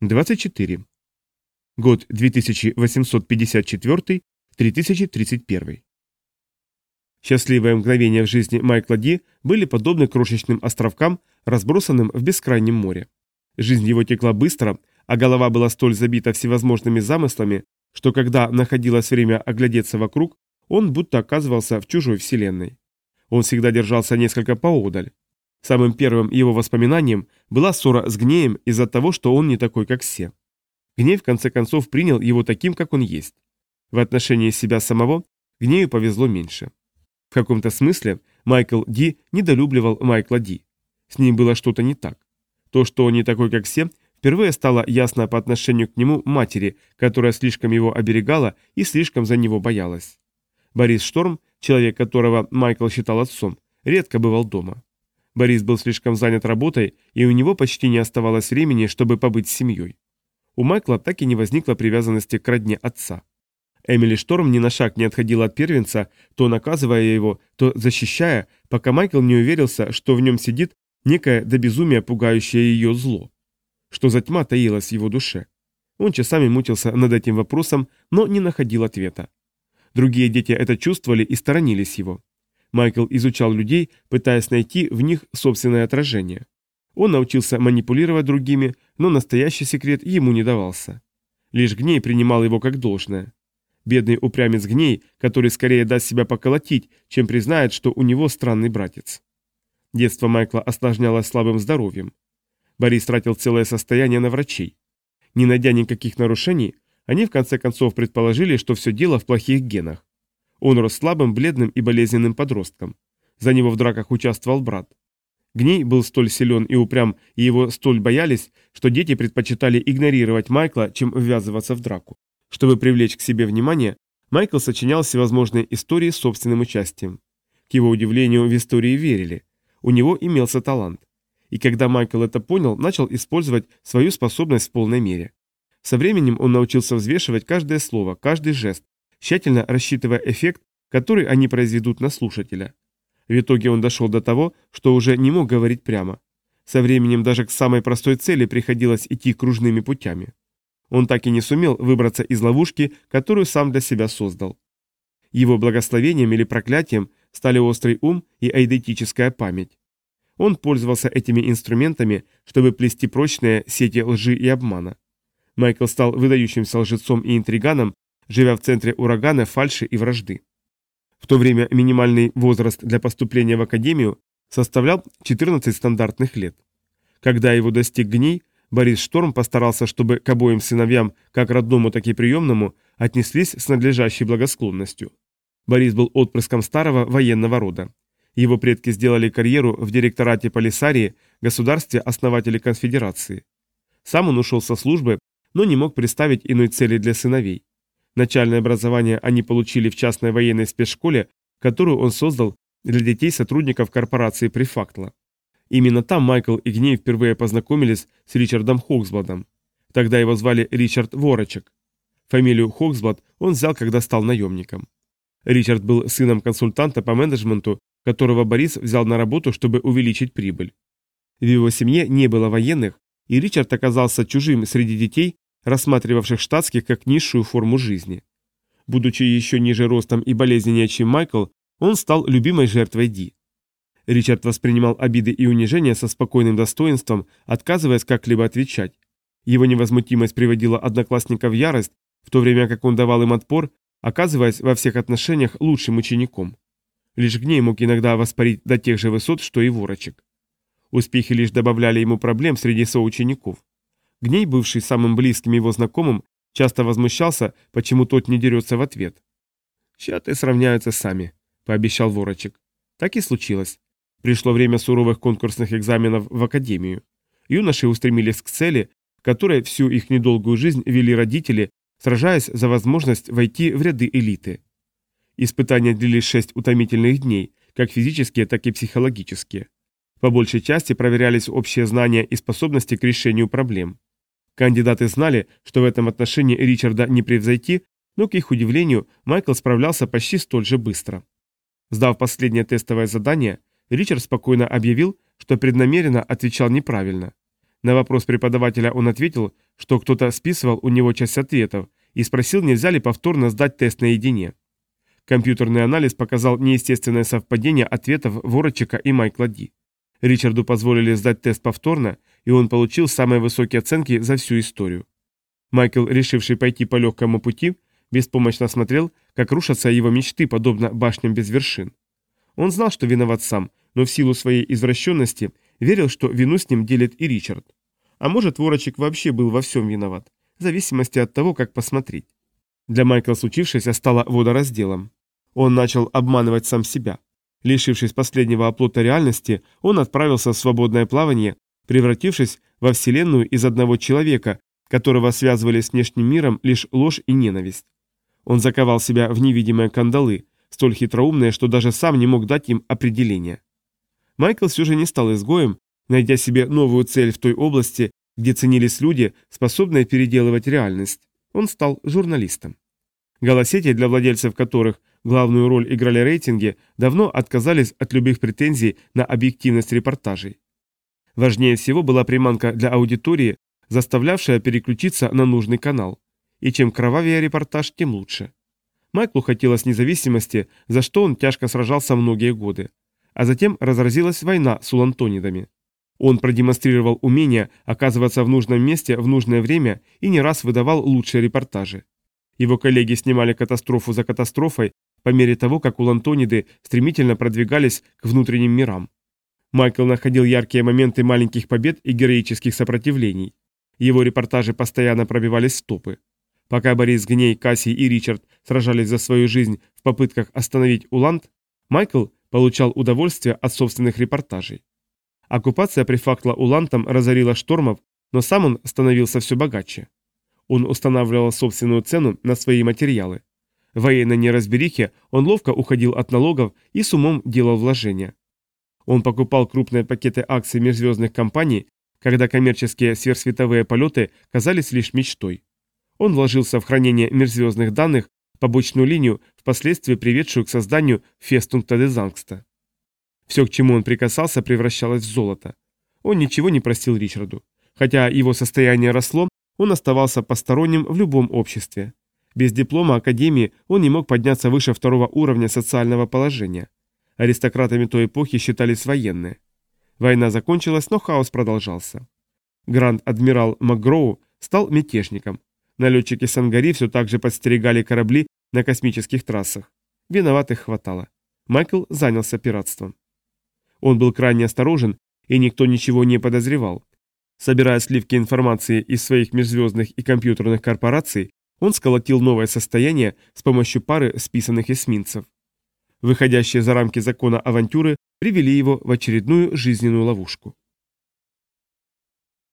24. Год 2854-3031. Счастливые мгновения в жизни Майкла Ди были подобны крошечным островкам, разбросанным в бескрайнем море. Жизнь его текла быстро, а голова была столь забита всевозможными замыслами, что когда находилось время оглядеться вокруг, он будто оказывался в чужой вселенной. Он всегда держался несколько поодаль. Самым первым его воспоминанием была ссора с Гнеем из-за того, что он не такой, как все. Гней в конце концов принял его таким, как он есть. В отношении себя самого Гнею повезло меньше. В каком-то смысле Майкл Ди недолюбливал Майкла Ди. С ним было что-то не так. То, что он не такой, как все, впервые стало ясно по отношению к нему матери, которая слишком его оберегала и слишком за него боялась. Борис Шторм, человек которого Майкл считал отцом, редко бывал дома. Борис был слишком занят работой, и у него почти не оставалось времени, чтобы побыть с семьей. У Майкла так и не возникло привязанности к родне отца. Эмили Шторм ни на шаг не отходила от первенца, то наказывая его, то защищая, пока Майкл не уверился, что в нем сидит некое до безумия пугающее ее зло. Что за тьма таилась в его душе. Он часами мучился над этим вопросом, но не находил ответа. Другие дети это чувствовали и сторонились его. Майкл изучал людей, пытаясь найти в них собственное отражение. Он научился манипулировать другими, но настоящий секрет ему не давался. Лишь Гней принимал его как должное. Бедный упрямец Гней, который скорее даст себя поколотить, чем признает, что у него странный братец. Детство Майкла осложнялось слабым здоровьем. Борис тратил целое состояние на врачей. Не найдя никаких нарушений, они в конце концов предположили, что все дело в плохих генах. Он рос слабым, бледным и болезненным подростком. За него в драках участвовал брат. Гней был столь силен и упрям, и его столь боялись, что дети предпочитали игнорировать Майкла, чем ввязываться в драку. Чтобы привлечь к себе внимание, Майкл сочинял всевозможные истории с собственным участием. К его удивлению, в истории верили. У него имелся талант. И когда Майкл это понял, начал использовать свою способность в полной мере. Со временем он научился взвешивать каждое слово, каждый жест, тщательно рассчитывая эффект, который они произведут на слушателя. В итоге он дошел до того, что уже не мог говорить прямо. Со временем даже к самой простой цели приходилось идти кружными путями. Он так и не сумел выбраться из ловушки, которую сам для себя создал. Его благословением или проклятием стали острый ум и айдетическая память. Он пользовался этими инструментами, чтобы плести прочные сети лжи и обмана. Майкл стал выдающимся лжецом и интриганом, живя в центре урагана, фальши и вражды. В то время минимальный возраст для поступления в академию составлял 14 стандартных лет. Когда его достиг гней, Борис Шторм постарался, чтобы к обоим сыновьям, как родному, так и приемному, отнеслись с надлежащей благосклонностью. Борис был отпрыском старого военного рода. Его предки сделали карьеру в директорате Полисарии, государстве основателей конфедерации. Сам он ушел со службы, но не мог представить иной цели для сыновей. Начальное образование они получили в частной военной спецшколе, которую он создал для детей сотрудников корпорации Префактла. Именно там Майкл и Гней впервые познакомились с Ричардом Хоксбладом. Тогда его звали Ричард Ворочек. Фамилию Хоксблад он взял, когда стал наемником. Ричард был сыном консультанта по менеджменту, которого Борис взял на работу, чтобы увеличить прибыль. В его семье не было военных, и Ричард оказался чужим среди детей, рассматривавших штатских как низшую форму жизни. Будучи еще ниже ростом и болезненнее, чем Майкл, он стал любимой жертвой Ди. Ричард воспринимал обиды и унижения со спокойным достоинством, отказываясь как-либо отвечать. Его невозмутимость приводила одноклассников в ярость, в то время как он давал им отпор, оказываясь во всех отношениях лучшим учеником. Лишь гней мог иногда воспарить до тех же высот, что и ворочек. Успехи лишь добавляли ему проблем среди соучеников. Гней, бывший самым близким его знакомым, часто возмущался, почему тот не дерется в ответ. «Чаты сравняются сами», — пообещал Ворочек. Так и случилось. Пришло время суровых конкурсных экзаменов в академию. Юноши устремились к цели, которой всю их недолгую жизнь вели родители, сражаясь за возможность войти в ряды элиты. Испытания длились шесть утомительных дней, как физические, так и психологические. По большей части проверялись общие знания и способности к решению проблем. Кандидаты знали, что в этом отношении Ричарда не превзойти, но, к их удивлению, Майкл справлялся почти столь же быстро. Сдав последнее тестовое задание, Ричард спокойно объявил, что преднамеренно отвечал неправильно. На вопрос преподавателя он ответил, что кто-то списывал у него часть ответов и спросил, нельзя ли повторно сдать тест наедине. Компьютерный анализ показал неестественное совпадение ответов Ворочика и Майкла Ди. Ричарду позволили сдать тест повторно, и он получил самые высокие оценки за всю историю. Майкл, решивший пойти по легкому пути, беспомощно смотрел, как рушатся его мечты, подобно башням без вершин. Он знал, что виноват сам, но в силу своей извращенности верил, что вину с ним делит и Ричард. А может, Ворочек вообще был во всем виноват, в зависимости от того, как посмотреть. Для Майкла случившееся стало водоразделом. Он начал обманывать сам себя. Лишившись последнего оплота реальности, он отправился в свободное плавание, превратившись во Вселенную из одного человека, которого связывали с внешним миром лишь ложь и ненависть. Он заковал себя в невидимые кандалы, столь хитроумные, что даже сам не мог дать им определения. Майкл все же не стал изгоем, найдя себе новую цель в той области, где ценились люди, способные переделывать реальность. Он стал журналистом. Голосети, для владельцев которых главную роль играли рейтинги, давно отказались от любых претензий на объективность репортажей. Важнее всего была приманка для аудитории, заставлявшая переключиться на нужный канал. И чем кровавее репортаж, тем лучше. Майклу хотелось независимости, за что он тяжко сражался многие годы. А затем разразилась война с улантонидами. Он продемонстрировал умение оказываться в нужном месте в нужное время и не раз выдавал лучшие репортажи. Его коллеги снимали катастрофу за катастрофой по мере того, как улантониды стремительно продвигались к внутренним мирам. Майкл находил яркие моменты маленьких побед и героических сопротивлений. Его репортажи постоянно пробивались стопы. Пока Борис Гней, Кассий и Ричард сражались за свою жизнь в попытках остановить Уланд, Майкл получал удовольствие от собственных репортажей. Оккупация префакла Улантом разорила штормов, но сам он становился все богаче. Он устанавливал собственную цену на свои материалы. В военной неразберихе он ловко уходил от налогов и с умом делал вложения. Он покупал крупные пакеты акций межзвездных компаний, когда коммерческие сверхсветовые полеты казались лишь мечтой. Он вложился в хранение межзвездных данных, побочную линию, впоследствии приведшую к созданию Фестункта де Зангста. Все, к чему он прикасался, превращалось в золото. Он ничего не простил Ричарду. Хотя его состояние росло, он оставался посторонним в любом обществе. Без диплома академии он не мог подняться выше второго уровня социального положения. Аристократами той эпохи считались военные. Война закончилась, но хаос продолжался. Гранд-адмирал МакГроу стал мятежником. Налетчики Сангари все так же подстерегали корабли на космических трассах. Виноватых хватало. Майкл занялся пиратством. Он был крайне осторожен, и никто ничего не подозревал. Собирая сливки информации из своих межзвездных и компьютерных корпораций, он сколотил новое состояние с помощью пары списанных эсминцев. Выходящие за рамки закона авантюры привели его в очередную жизненную ловушку.